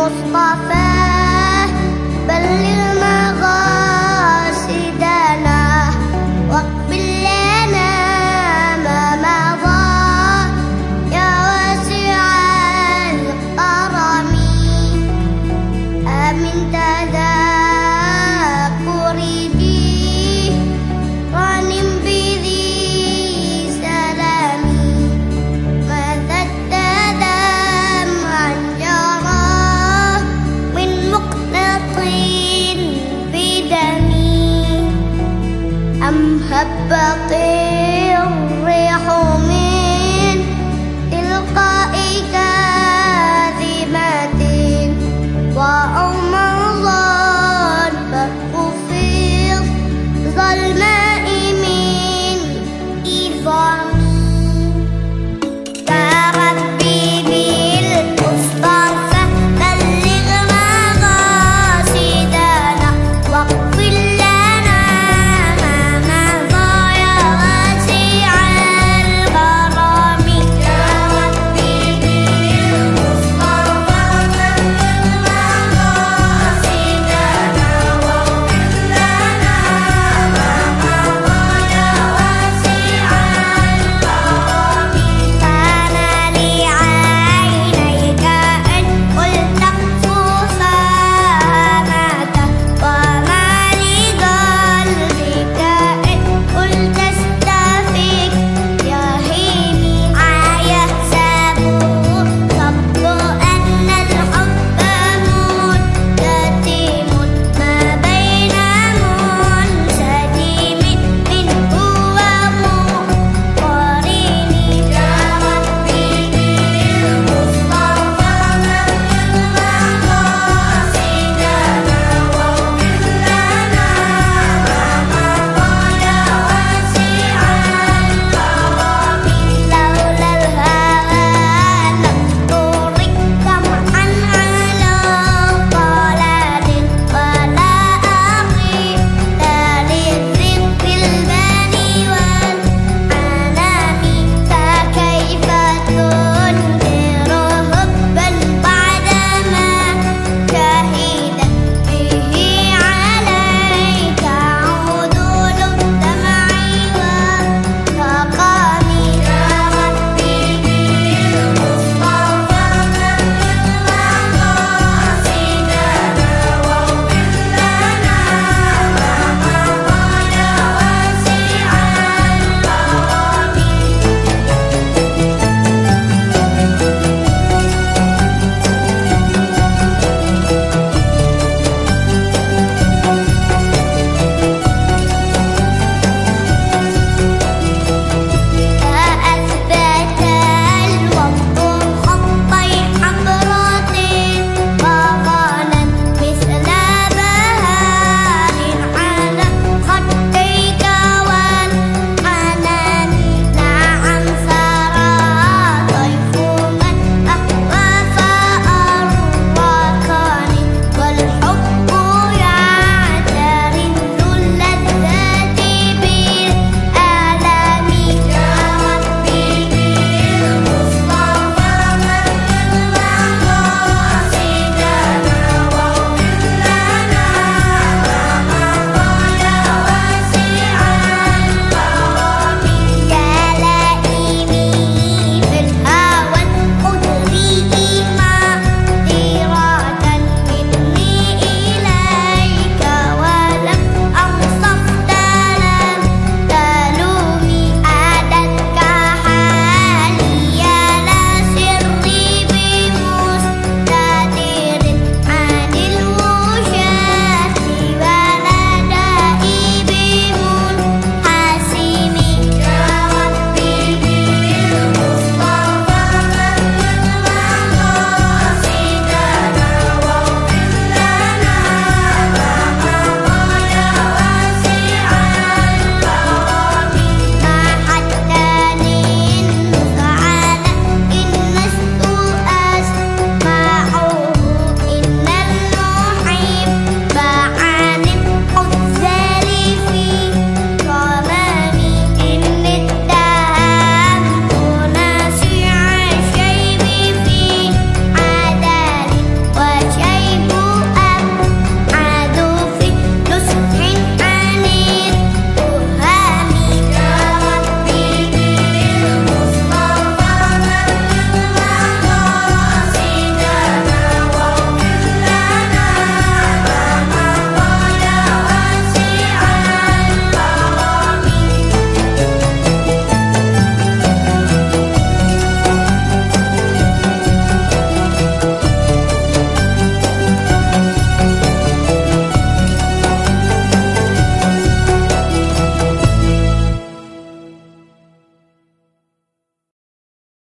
المصطفى بلغ هبت الريح